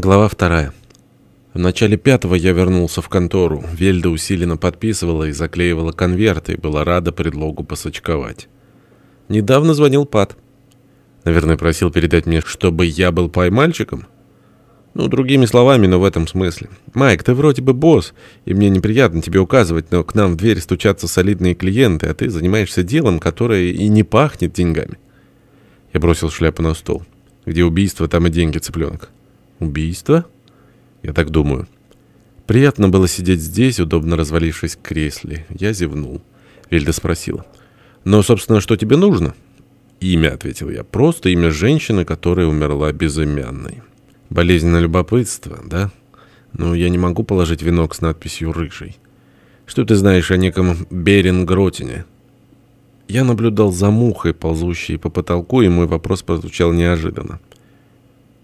Глава вторая. В начале пятого я вернулся в контору. Вельда усиленно подписывала и заклеивала конверты и была рада предлогу посочковать. Недавно звонил Пат. Наверное, просил передать мне, чтобы я был поймальчиком. Ну, другими словами, но в этом смысле. «Майк, ты вроде бы босс, и мне неприятно тебе указывать, но к нам в дверь стучатся солидные клиенты, а ты занимаешься делом, которое и не пахнет деньгами». Я бросил шляпу на стол. «Где убийство, там и деньги, цыпленок». Убийство? Я так думаю. Приятно было сидеть здесь, удобно развалившись в кресле. Я зевнул. Вельда спросила. «Но, собственно, что тебе нужно?» «Имя», — ответил я. «Просто имя женщины, которая умерла безымянной». «Болезненное любопытство, да?» «Ну, я не могу положить венок с надписью «Рыжий». Что ты знаешь о неком Берингротине?» Я наблюдал за мухой, ползущей по потолку, и мой вопрос прозвучал неожиданно.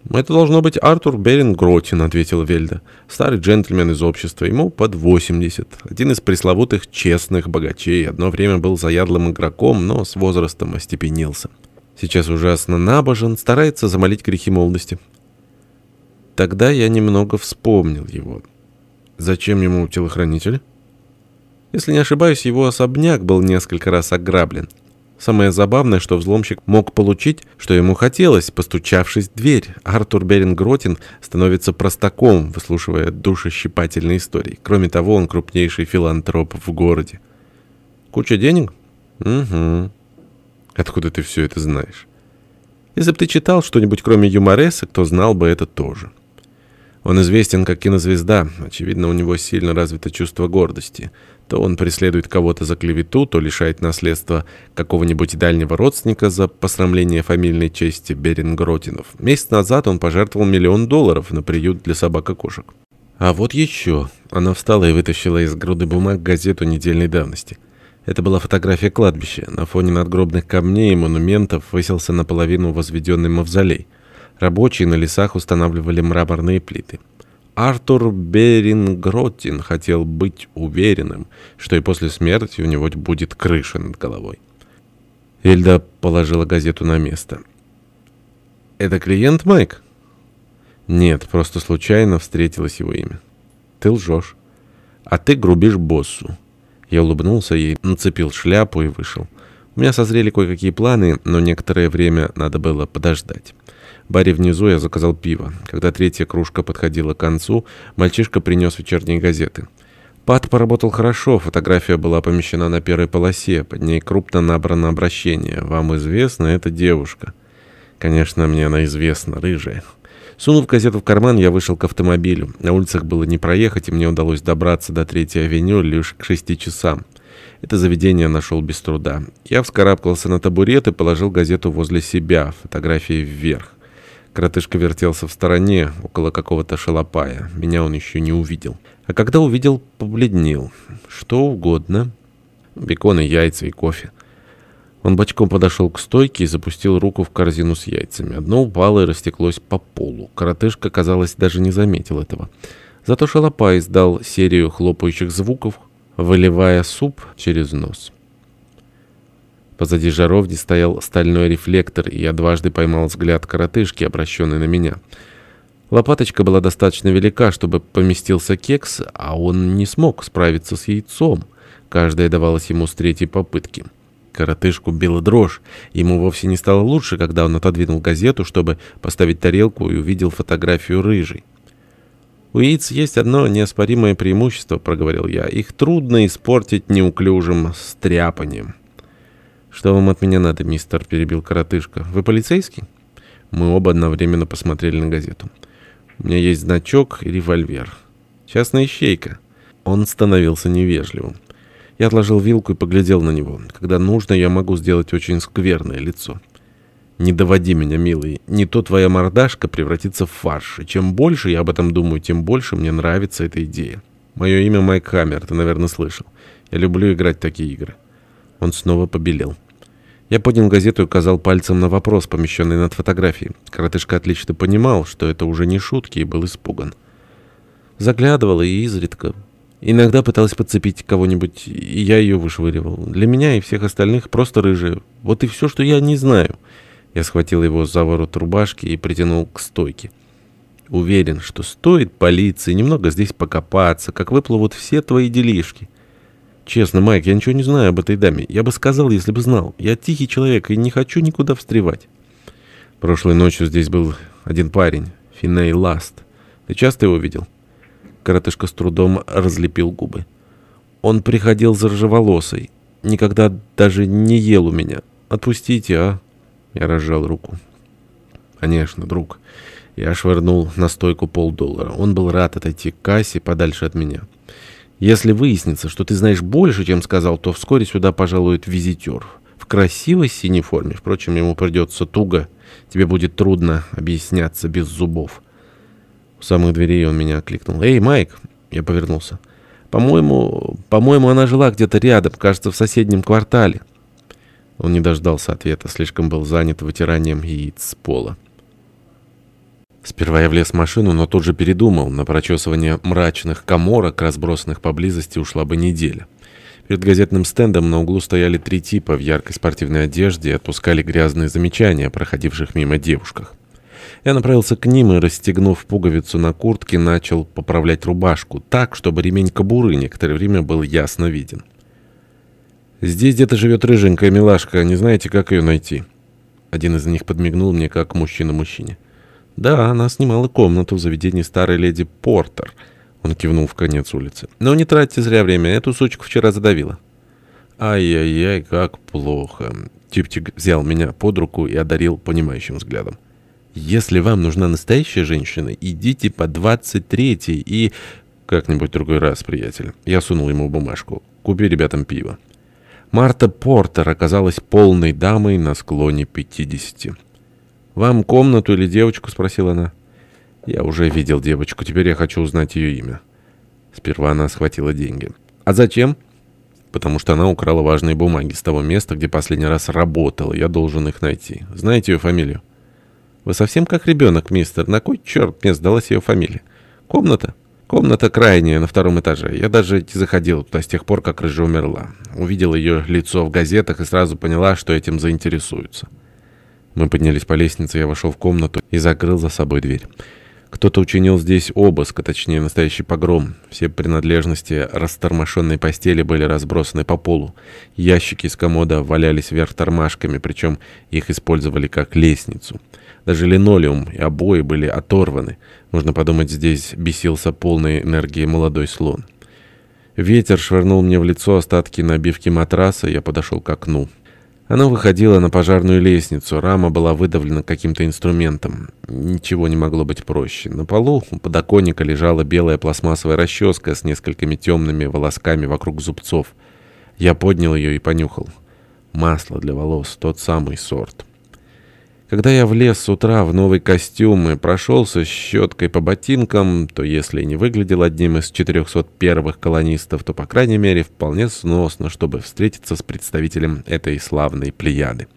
«Это должно быть Артур Берингротин», — ответил Вельда. «Старый джентльмен из общества, ему под 80. Один из пресловутых честных богачей. Одно время был заядлым игроком, но с возрастом остепенился. Сейчас ужасно набожен, старается замолить грехи молодости». Тогда я немного вспомнил его. Зачем ему телохранитель? Если не ошибаюсь, его особняк был несколько раз ограблен. Самое забавное, что взломщик мог получить, что ему хотелось, постучавшись в дверь. Артур Берингротин становится простаком, выслушивая душещипательные истории. Кроме того, он крупнейший филантроп в городе. Куча денег? Угу. Откуда ты все это знаешь? Если бы ты читал что-нибудь кроме юмореса, кто знал бы это тоже. Он известен как кинозвезда. Очевидно, у него сильно развито чувство гордости. То он преследует кого-то за клевету, то лишает наследства какого-нибудь дальнего родственника за посрамление фамильной чести Берингротинов. Месяц назад он пожертвовал миллион долларов на приют для собак и кошек. А вот еще. Она встала и вытащила из груды бумаг газету недельной давности. Это была фотография кладбища. На фоне надгробных камней и монументов выселся наполовину возведенный мавзолей. Рабочие на лесах устанавливали мраморные плиты. Артур Берингротин хотел быть уверенным, что и после смерти у него будет крыша над головой. Эльда положила газету на место. «Это клиент, Майк?» «Нет, просто случайно встретилось его имя». «Ты лжешь. А ты грубишь боссу». Я улыбнулся ей, нацепил шляпу и вышел. У меня созрели кое-какие планы, но некоторое время надо было подождать. Баре внизу я заказал пиво. Когда третья кружка подходила к концу, мальчишка принес вечерние газеты. Пат поработал хорошо, фотография была помещена на первой полосе, под ней крупно набрано обращение. «Вам известна эта девушка?» Конечно, мне она известна, рыжая. Сунув газету в карман, я вышел к автомобилю. На улицах было не проехать, и мне удалось добраться до Третьей авеню лишь к шести часам. Это заведение нашел без труда. Я вскарабкался на табурет и положил газету возле себя, фотографией вверх. Коротышка вертелся в стороне, около какого-то шалопая. Меня он еще не увидел. А когда увидел, побледнел. Что угодно. Бекон и яйца, и кофе. Он бочком подошел к стойке и запустил руку в корзину с яйцами. Одно упало и растеклось по полу. Коротышка, казалось, даже не заметил этого. Зато шалопай издал серию хлопающих звуков, выливая суп через нос. Позади жаровни стоял стальной рефлектор, и я дважды поймал взгляд коротышки, обращенный на меня. Лопаточка была достаточно велика, чтобы поместился кекс, а он не смог справиться с яйцом. Каждая давалась ему с третьей попытки. Коротышку била дрожь. Ему вовсе не стало лучше, когда он отодвинул газету, чтобы поставить тарелку и увидел фотографию рыжей. «У яиц есть одно неоспоримое преимущество», — проговорил я. «Их трудно испортить неуклюжим стряпанием». «Что вам от меня надо, мистер?» — перебил коротышка. «Вы полицейский?» Мы оба одновременно посмотрели на газету. «У меня есть значок и револьвер. Частная ищейка». Он становился невежливым. Я отложил вилку и поглядел на него. Когда нужно, я могу сделать очень скверное лицо. «Не доводи меня, милый. Не то твоя мордашка превратится в фарш. И чем больше я об этом думаю, тем больше мне нравится эта идея. Мое имя Майк Хаммер, ты, наверное, слышал. Я люблю играть такие игры». Он снова побелел. Я поднял газету и указал пальцем на вопрос, помещенный над фотографией. Коротышка отлично понимал, что это уже не шутки, и был испуган. Заглядывала и изредка. Иногда пыталась подцепить кого-нибудь, и я ее вышвыривал. Для меня и всех остальных просто рыжие. Вот и все, что я не знаю. Я схватил его за ворот рубашки и притянул к стойке. Уверен, что стоит полиции немного здесь покопаться, как выплывут все твои делишки. Честно, Майк, я ничего не знаю об этой даме. Я бы сказал, если бы знал. Я тихий человек и не хочу никуда встревать. Прошлой ночью здесь был один парень, Финей Ласт. Ты часто его видел? Коротышка с трудом разлепил губы. Он приходил за ржеволосой. Никогда даже не ел у меня. Отпустите, а? Я разжал руку. Конечно, друг. Я швырнул на стойку полдоллара. Он был рад отойти к кассе подальше от меня. Если выяснится, что ты знаешь больше, чем сказал, то вскоре сюда пожалует визитер. В красивой синей форме. Впрочем, ему придется туго. Тебе будет трудно объясняться без зубов. У самых дверей он меня окликнул. «Эй, Майк!» Я повернулся. «По-моему, по-моему, она жила где-то рядом, кажется, в соседнем квартале». Он не дождался ответа, слишком был занят вытиранием яиц с пола. Сперва я влез в машину, но тут же передумал. На прочесывание мрачных коморок, разбросанных поблизости, ушла бы неделя. Перед газетным стендом на углу стояли три типа в яркой спортивной одежде и отпускали грязные замечания о проходивших мимо девушках. Я направился к ним и, расстегнув пуговицу на куртке, начал поправлять рубашку так, чтобы ремень кобуры некоторое время был ясно виден. «Здесь где-то живет рыженькая милашка, не знаете, как ее найти?» Один из них подмигнул мне, как мужчина мужчине. «Да, она снимала комнату в заведении старой леди Портер». Он кивнул в конец улицы. «Но не тратьте зря время, эту сучку вчера задавила». «Ай-яй-яй, как плохо». Типтик взял меня под руку и одарил понимающим взглядом. «Если вам нужна настоящая женщина, идите по 23-й и...» «Как-нибудь другой раз, приятель». Я сунул ему бумажку. «Купи ребятам пиво». Марта Портер оказалась полной дамой на склоне 50. «Вам комнату или девочку?» — спросила она. «Я уже видел девочку, теперь я хочу узнать ее имя». Сперва она схватила деньги. «А зачем?» «Потому что она украла важные бумаги с того места, где последний раз работала. Я должен их найти. Знаете ее фамилию?» «Вы совсем как ребенок, мистер. На кой черт мне сдалась ее фамилия?» «Комната?» «Комната крайняя, на втором этаже. Я даже не заходил туда с тех пор, как Рыжа умерла. Увидел ее лицо в газетах и сразу поняла, что этим заинтересуются». Мы поднялись по лестнице, я вошел в комнату и закрыл за собой дверь. Кто-то учинил здесь обыск, а точнее настоящий погром. Все принадлежности растормошенной постели были разбросаны по полу. Ящики из комода валялись вверх тормашками, причем их использовали как лестницу. Даже линолеум и обои были оторваны. Можно подумать, здесь бесился полной энергии молодой слон. Ветер швырнул мне в лицо остатки набивки матраса, я подошел к окну. Оно выходило на пожарную лестницу, рама была выдавлена каким-то инструментом. Ничего не могло быть проще. На полу у подоконника лежала белая пластмассовая расческа с несколькими темными волосками вокруг зубцов. Я поднял ее и понюхал. Масло для волос, тот самый сорт. Когда я влез с утра в новый костюм и прошелся щеткой по ботинкам, то если не выглядел одним из 400 первых колонистов, то, по крайней мере, вполне сносно, чтобы встретиться с представителем этой славной плеяды.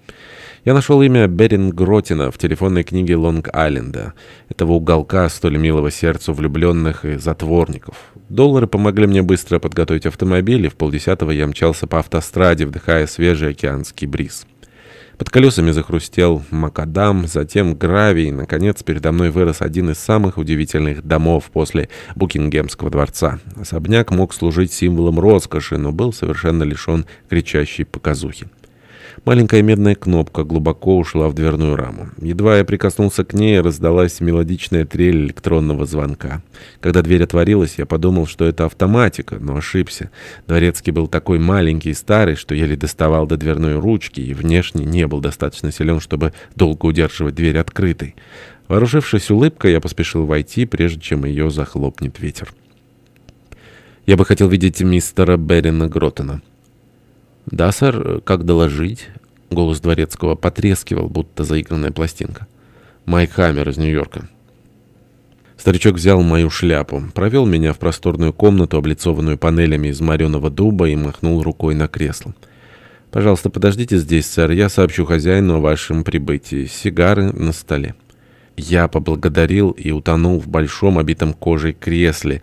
Я нашел имя Берин Гротина в телефонной книге Лонг-Айленда, этого уголка столь милого сердцу влюбленных и затворников. Доллары помогли мне быстро подготовить автомобиль, и в полдесятого я мчался по автостраде, вдыхая свежий океанский бриз. Под колесами захрустел макадам, затем гравий. Наконец, передо мной вырос один из самых удивительных домов после Букингемского дворца. Особняк мог служить символом роскоши, но был совершенно лишен кричащей показухи. Маленькая медная кнопка глубоко ушла в дверную раму. Едва я прикоснулся к ней, раздалась мелодичная трель электронного звонка. Когда дверь отворилась, я подумал, что это автоматика, но ошибся. Дворецкий был такой маленький и старый, что еле доставал до дверной ручки и внешне не был достаточно силен, чтобы долго удерживать дверь открытой. Вооружившись улыбкой, я поспешил войти, прежде чем ее захлопнет ветер. «Я бы хотел видеть мистера Берина Гротена». «Да, сэр, как доложить?» Голос дворецкого потрескивал, будто заигранная пластинка. «Майк Хаммер из Нью-Йорка». Старичок взял мою шляпу, провел меня в просторную комнату, облицованную панелями из мореного дуба, и махнул рукой на кресло. «Пожалуйста, подождите здесь, сэр, я сообщу хозяину о вашем прибытии. Сигары на столе». Я поблагодарил и утонул в большом обитом кожей кресле,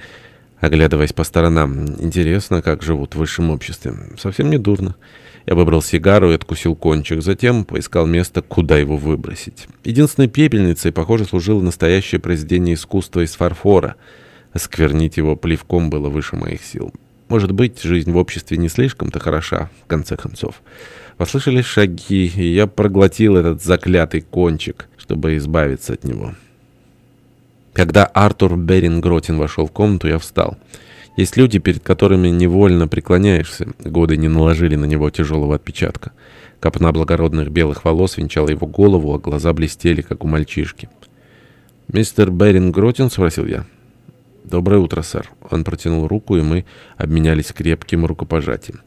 оглядываясь по сторонам. Интересно, как живут в высшем обществе. Совсем не дурно. Я выбрал сигару и откусил кончик, затем поискал место, куда его выбросить. Единственной пепельницей, похоже, служило настоящее произведение искусства из фарфора. Осквернить его плевком было выше моих сил. Может быть, жизнь в обществе не слишком-то хороша, в конце концов. Послышались шаги, и я проглотил этот заклятый кончик, чтобы избавиться от него. Когда Артур Берингротин вошел в комнату, я встал. Есть люди, перед которыми невольно преклоняешься. Годы не наложили на него тяжелого отпечатка. Копна благородных белых волос венчала его голову, а глаза блестели, как у мальчишки. «Мистер Берингротин?» — спросил я. «Доброе утро, сэр». Он протянул руку, и мы обменялись крепким рукопожатием.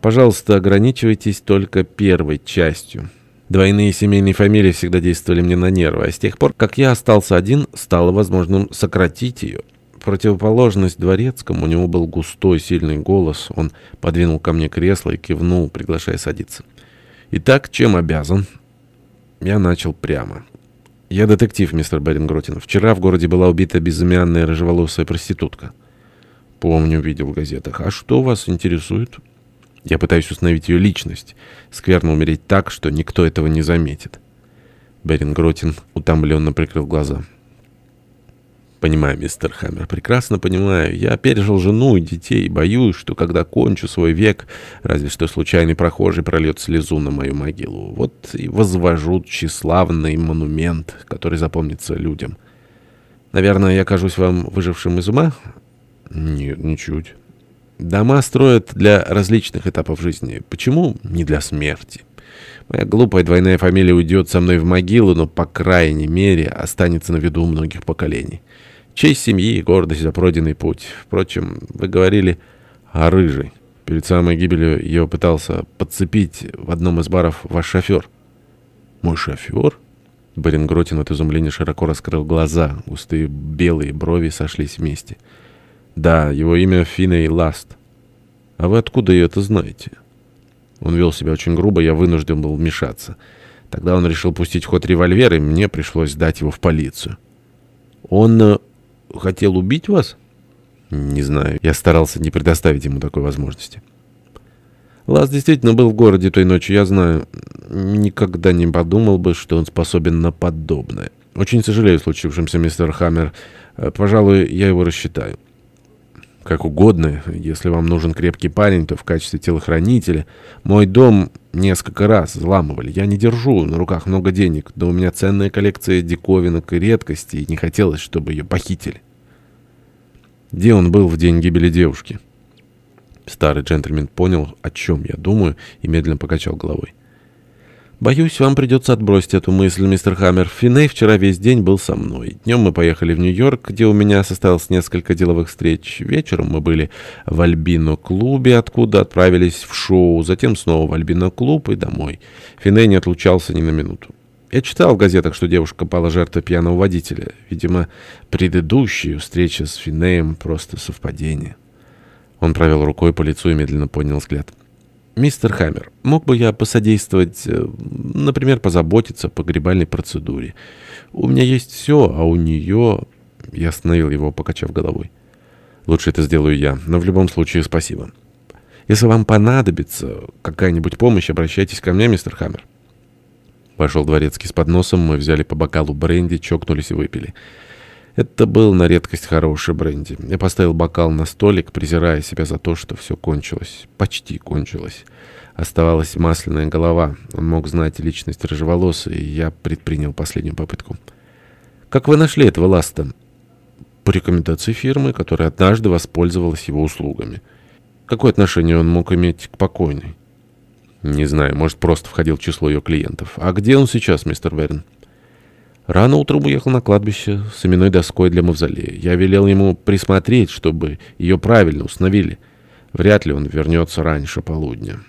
«Пожалуйста, ограничивайтесь только первой частью». Двойные семейные фамилии всегда действовали мне на нервы, а с тех пор, как я остался один, стало возможным сократить ее. противоположность дворецкому, у него был густой, сильный голос. Он подвинул ко мне кресло и кивнул, приглашая садиться. «Итак, чем обязан?» Я начал прямо. «Я детектив, мистер Берингротин. Вчера в городе была убита безымянная рыжеволосая проститутка». «Помню, видел в газетах. А что вас интересует?» «Я пытаюсь установить ее личность. Скверно умереть так, что никто этого не заметит». Берингротин утомленно прикрыл глаза. «Понимаю, мистер Хаммер, прекрасно понимаю. Я пережил жену и детей, боюсь, что когда кончу свой век, разве что случайный прохожий прольет слезу на мою могилу. Вот и возвожу тщеславный монумент, который запомнится людям. Наверное, я кажусь вам выжившим из ума?» «Нет, ничуть». «Дома строят для различных этапов жизни. Почему не для смерти?» Моя глупая двойная фамилия уйдет со мной в могилу, но, по крайней мере, останется на виду многих поколений. Честь семьи и гордость за пройденный путь. Впрочем, вы говорили о рыжей. Перед самой гибелью ее пытался подцепить в одном из баров ваш шофер. Мой шофер? Барингротин от изумления широко раскрыл глаза. Густые белые брови сошлись вместе. Да, его имя Финей Ласт. А вы откуда это знаете? Он вел себя очень грубо, я вынужден был вмешаться. Тогда он решил пустить ход револьвер, и мне пришлось сдать его в полицию. Он э, хотел убить вас? Не знаю. Я старался не предоставить ему такой возможности. Лас действительно был в городе той ночью, я знаю. Никогда не подумал бы, что он способен на подобное. Очень сожалею о случившемся, мистер Хаммер. Э, пожалуй, я его рассчитаю. Как угодно. Если вам нужен крепкий парень, то в качестве телохранителя. Мой дом несколько раз взламывали. Я не держу на руках много денег, но у меня ценная коллекция диковинок и редкостей, и не хотелось, чтобы ее похитили. Где он был в день гибели девушки? Старый джентльмен понял, о чем я думаю, и медленно покачал головой. «Боюсь, вам придется отбросить эту мысль, мистер Хаммер. Финей вчера весь день был со мной. Днем мы поехали в Нью-Йорк, где у меня состоялось несколько деловых встреч. Вечером мы были в Альбино-клубе, откуда отправились в шоу, затем снова в Альбино-клуб и домой. Финей не отлучался ни на минуту. Я читал в газетах, что девушка пала жертвой пьяного водителя. Видимо, предыдущая встреча с Финеем просто совпадение». Он провел рукой по лицу и медленно поднял взгляд. «Мистер Хаммер, мог бы я посодействовать, э, например, позаботиться о погребальной процедуре? У меня есть все, а у нее...» Я остановил его, покачав головой. «Лучше это сделаю я, но в любом случае спасибо. Если вам понадобится какая-нибудь помощь, обращайтесь ко мне, мистер Хаммер». Вошел дворецкий с подносом, мы взяли по бокалу бренди, чокнулись и выпили. Это был на редкость хороший бренди. Я поставил бокал на столик, презирая себя за то, что все кончилось. Почти кончилось. Оставалась масляная голова. Он мог знать личность рыжеволосой, и я предпринял последнюю попытку. «Как вы нашли этого ласта?» «По рекомендации фирмы, которая однажды воспользовалась его услугами». «Какое отношение он мог иметь к покойной?» «Не знаю, может, просто входил в число ее клиентов. А где он сейчас, мистер Верн?» Рано утром уехал на кладбище с именной доской для мавзолея. Я велел ему присмотреть, чтобы ее правильно установили. Вряд ли он вернется раньше полудня.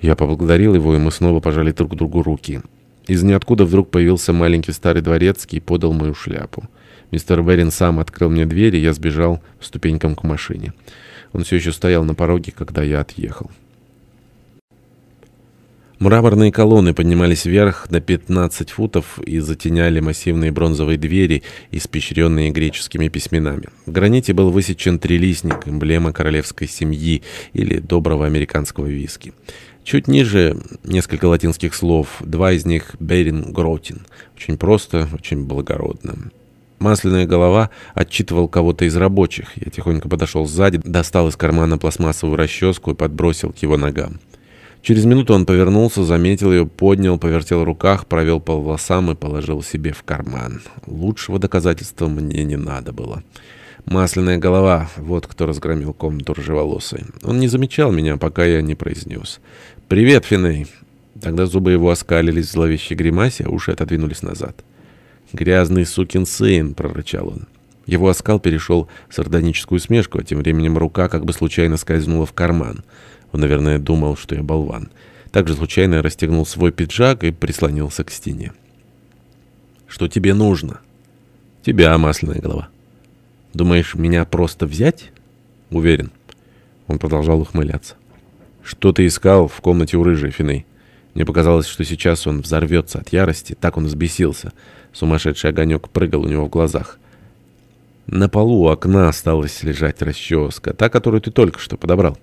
Я поблагодарил его, и мы снова пожали друг другу руки. Из ниоткуда вдруг появился маленький старый дворецкий и подал мою шляпу. Мистер Верин сам открыл мне дверь, и я сбежал ступенькам к машине. Он все еще стоял на пороге, когда я отъехал. Мраморные колонны поднимались вверх на 15 футов и затеняли массивные бронзовые двери, испещренные греческими письменами. В граните был высечен трилистник, эмблема королевской семьи или доброго американского виски. Чуть ниже несколько латинских слов, два из них «берин гротин». Очень просто, очень благородно. Масляная голова отчитывал кого-то из рабочих. Я тихонько подошел сзади, достал из кармана пластмассовую расческу и подбросил к его ногам. Через минуту он повернулся, заметил ее, поднял, повертел в руках, провел по волосам и положил себе в карман. Лучшего доказательства мне не надо было. Масляная голова, вот кто разгромил комнату рыжеволосой. Он не замечал меня, пока я не произнес. «Привет, Финей!» Тогда зубы его оскалились в зловещей гримасе, а уши отодвинулись назад. «Грязный сукин сын!» — прорычал он. Его оскал перешел в сардоническую смешку, а тем временем рука как бы случайно скользнула в карман. Он, наверное, думал, что я болван. Также случайно расстегнул свой пиджак и прислонился к стене. «Что тебе нужно?» «Тебя, масляная голова». «Думаешь, меня просто взять?» «Уверен». Он продолжал ухмыляться. «Что ты искал в комнате у рыжей, Финей?» Мне показалось, что сейчас он взорвется от ярости. Так он взбесился. Сумасшедший огонек прыгал у него в глазах. На полу у окна осталась лежать расческа, та, которую ты только что подобрал.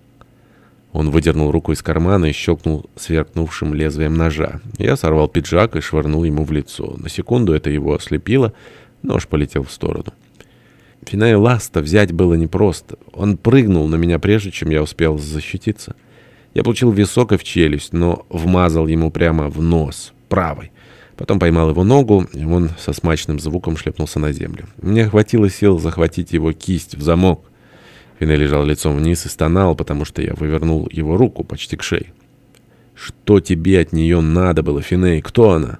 Он выдернул руку из кармана и щелкнул сверкнувшим лезвием ножа. Я сорвал пиджак и швырнул ему в лицо. На секунду это его ослепило, нож полетел в сторону. Финая Ласта взять было непросто. Он прыгнул на меня прежде, чем я успел защититься. Я получил висок и в челюсть, но вмазал ему прямо в нос, правой. Потом поймал его ногу, и он со смачным звуком шлепнулся на землю. Мне хватило сил захватить его кисть в замок. Фине лежал лицом вниз и стонал, потому что я вывернул его руку почти к шее. «Что тебе от нее надо было, Финей? Кто она?»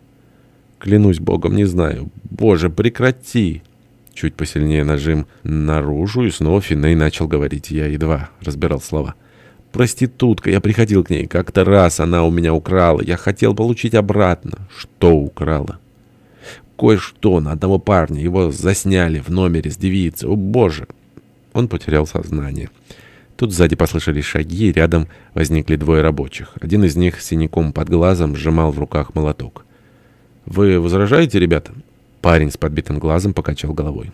«Клянусь богом, не знаю. Боже, прекрати!» Чуть посильнее нажим наружу, и снова Финей начал говорить. Я едва разбирал слова. «Проститутка. Я приходил к ней. Как-то раз она у меня украла. Я хотел получить обратно. Что украла?» «Кое-что на одного парня. Его засняли в номере с девицей. О, боже!» Он потерял сознание. Тут сзади послышались шаги, и рядом возникли двое рабочих. Один из них синяком под глазом сжимал в руках молоток. «Вы возражаете, ребята?» Парень с подбитым глазом покачал головой.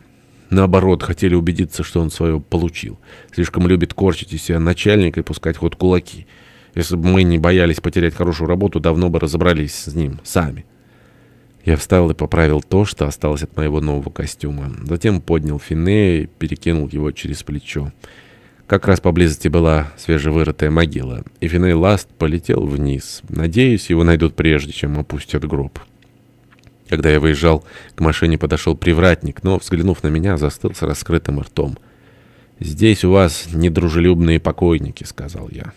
Наоборот, хотели убедиться, что он свое получил. Слишком любит корчить из себя начальника и пускать ход кулаки. Если бы мы не боялись потерять хорошую работу, давно бы разобрались с ним сами. Я встал и поправил то, что осталось от моего нового костюма. Затем поднял фине и перекинул его через плечо. Как раз поблизости была свежевырытая могила, и Финей Ласт полетел вниз. Надеюсь, его найдут прежде, чем опустят гроб. Когда я выезжал, к машине подошел привратник, но, взглянув на меня, застыл с раскрытым ртом. «Здесь у вас недружелюбные покойники», — сказал я.